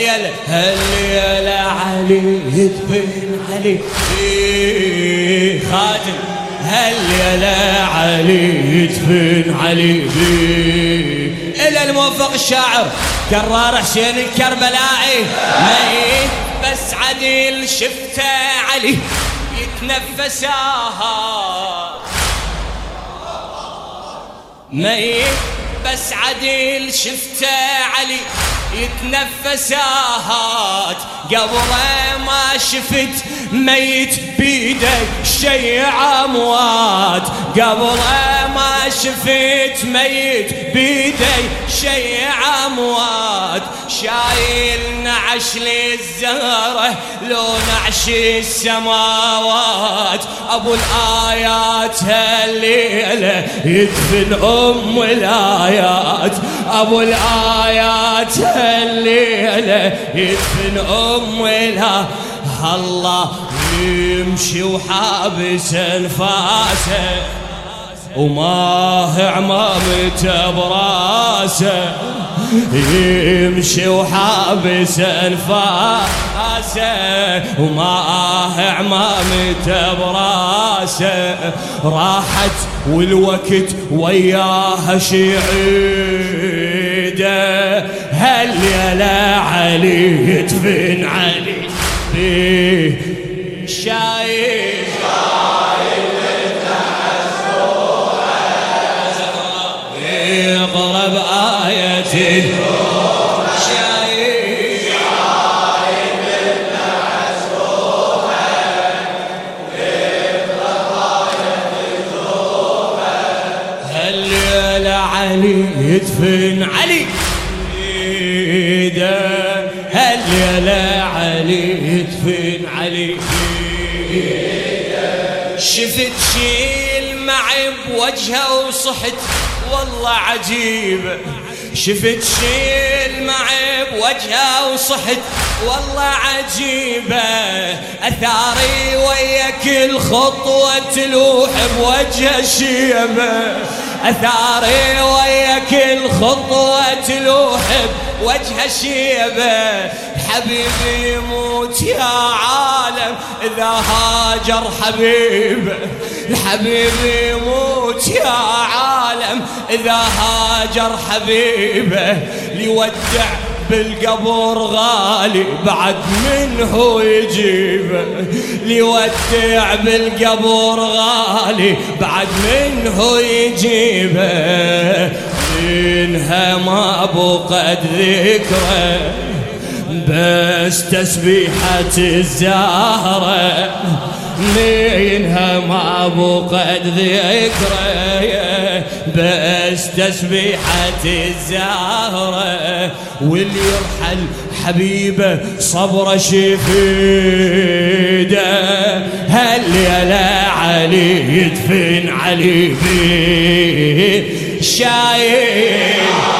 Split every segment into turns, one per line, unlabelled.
هالليلة هالليلة علي يدفن علي؟ خادم هالليلة علي يدفن علي؟ إلى الموفق الشاعر، كرار حسين الكربلائي. ميت بس عديل شفته علي، يتنفساها. ميت بس عديل شفته علي. يتنفساهات قبله ما شفت ميت بيدك شي اموات قبله ما شفت ميت بيدي شي اموات شايل نعش للزهره لو نعش السماوات. ابو الايات هالليله يدفن ام الايات ابو الايات الليلة يدفن أم لها الله يمشي وحابس انفاسه وما عمامته براسه، يمشي وحابس انفاسه وما عمامته براسه، راحت والوقت وياها شعيده هل يا لا علي يدفن علي؟ شايف آية علي يدفن علي؟ ايده هل يا لا علي يدفن علي؟ شفت شيل معي بوجهه وصحت، والله عجيب. شفت شيل معي بوجهه وصحت. والله عجيبة أثاري وياك الخطوة تلوح بوجه شيبة أثاري وياك الخطوة تلوح بوجه شيبة حبيبي يموت يا عالم إذا هاجر حبيبه الحبيب يموت يا عالم إذا هاجر حبيبه ليودع بالقبر غالي بعد منه يجيبه ليودع بالقبر غالي بعد منه يجيبه منها ما بقد ذكره. بس تسبيحة الزهرة، منها ما بقد ذكرى بس تسبيحة الزهرة، واللي يرحل حبيبه صبر شفيده هل يا لا علي يدفن علي بيه. شايف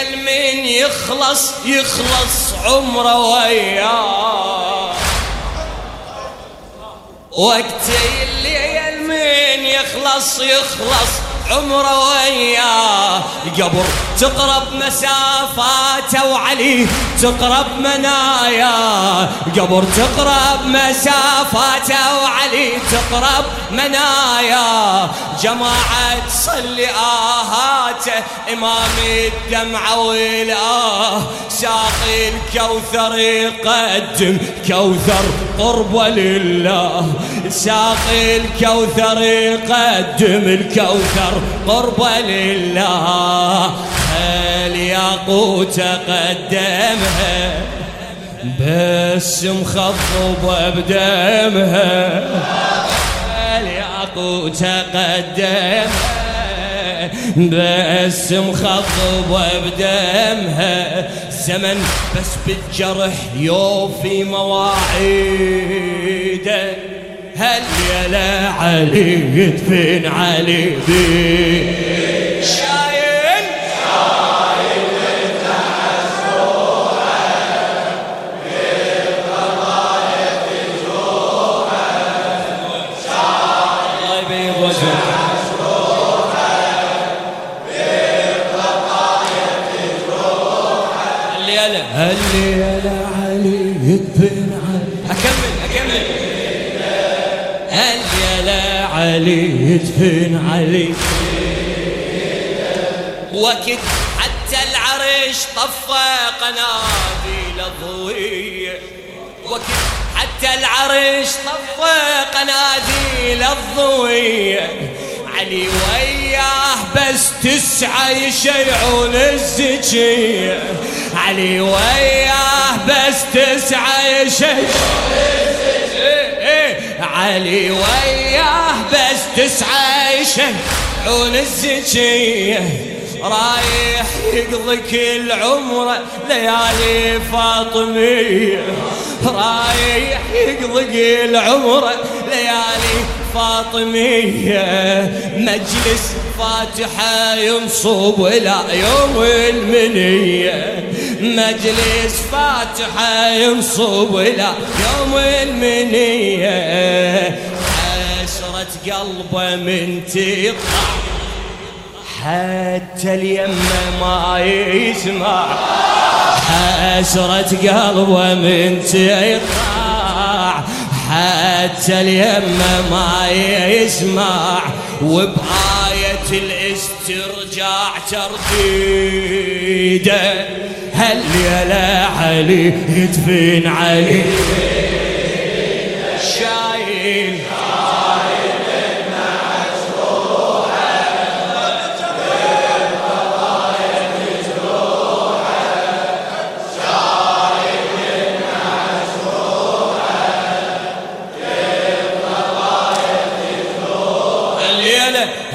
الليل من يخلص يخلص عمره وياه. وقت الليل من يخلص يخلص عمره وياه. قبر تقرب مسافاته وعلي تقرب منايا. قبر تقرب مسافاته وعلي تقرب منايا جماعة تصلي آهاته إمام الدمعة والآه. ساقي الكوثر يقدم كوثر قربه لله. ساقي الكوثر يقدم الكوثر قربه لله. الياقوت قدمها بس مخضبة بدمها الياقوت قدمها بس مخضبة بدمها الزمن بس بالجرح يوفي مواعيده هل يا علي يدفن علي بيه الليلة الليلة علي يدفن علي أكمل أكمل. الليلة علي يدفن علي وقت حتى العرش طفى قناديل الضوية وقت حتى العرش طفى قناديل الضوية علي وياه، بس تسعة يشيعون الزكية علي وياه، بس تسعة يشيعون إيه علي وياه، بس تسعة يشيعون الزكية رايح يقضي كل عمره ليالي فاطمية. رايح يقضي كل عمره ليالي فاطمية مجلس فاتحة ينصب إلى يوم المنية. مجلس فاتحة ينصب إلى يوم المنية. حسرة قلبه من تقطع حتى اليمة ما يسمع. حسرة قلبه من تقطع حتى اليمة ما يسمع وبآية الاسترجاع ترديده هل يا علي يدفن علي؟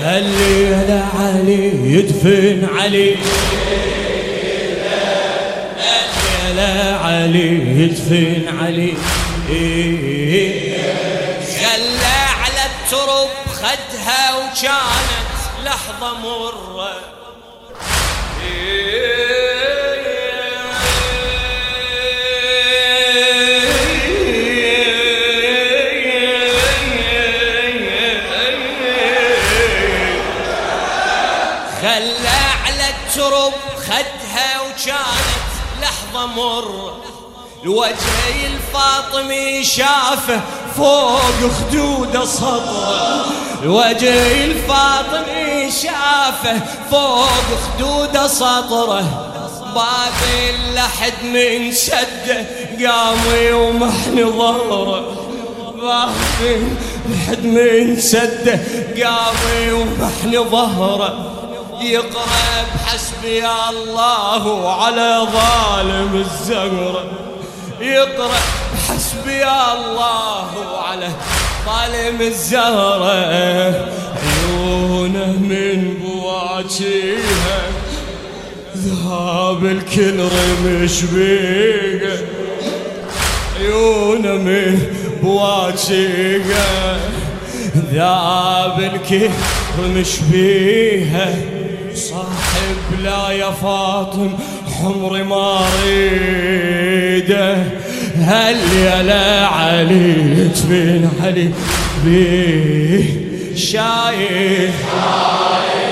هلي هلا علي يدفن علي؟ هلا علي يدفن علي؟ خلى على الترب، خدها وكانت لحظة مرة الوجه الفاطمي شافه فوق خدوده صدره الوجه الفاطمي شافه فوق خدوده صدره باب اللحد من شده قام ومحن ظهره باب اللحد من سده قام ومحن ظهره يقرأ بحسبي الله على ظالم الزهرة يقرأ بحسبي الله على ظالم الزهرة. عيونه من بواجيها. ذهاب الكل رمش بيقه عيونه من بواجيها. ذاب الكل رمش بيها صاحب لا يا فاطم عمري ما اريده هل يا علي يدفن علي بيه شايف شايف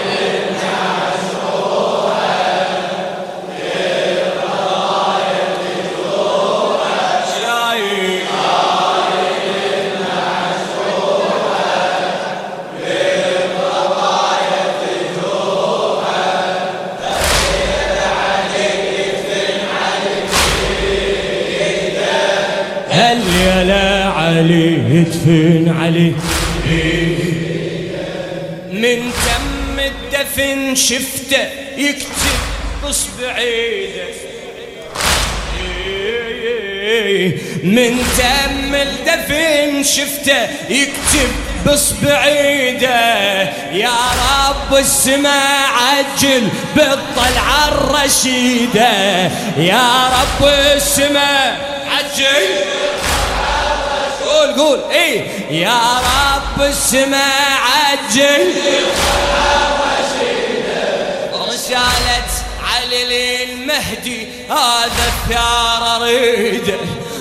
يدفن علي من تم الدفن شفته يكتب بصبع ايده من دم الدفن شفته يكتب بصبعيده يا رب السماء عجل بالطلعة الرشيدة يا رب السماء عجل۔ قول قول. اي يا رب السماء عجل. رسالة علي المهدي هذا الثار اريده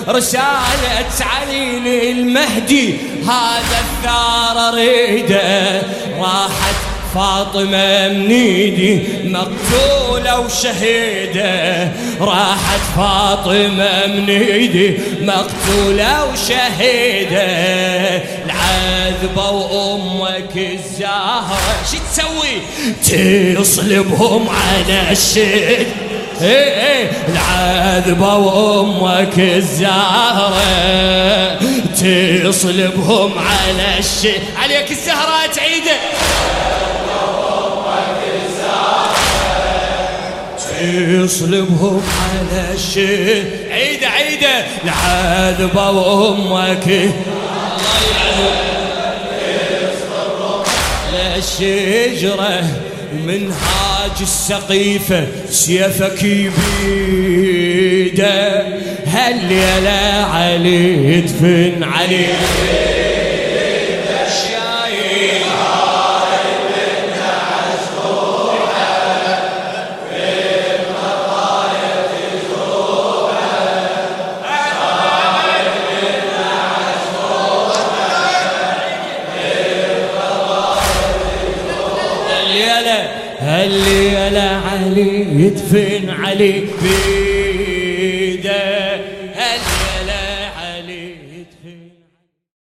رسالة علي المهدي هذا الثار اريده راحت فاطمة من ايدي مقتولة وشهيدة. راحت فاطمة من ايدي مقتولة وشهيدة. العذبة وامك الزهرة شو تسوي؟ تصلبهم على الشد ايه ايه العذبة وامك الزهرة تصلبهم على الشد عليك الزهرة، تعيده. يصلبهم على الشيء عيدة عيدة العذبة وأمك الله على الشجرة منهاج السقيفة، سيفك يبيده. هل يا علي يدفن عليه يدفن علي في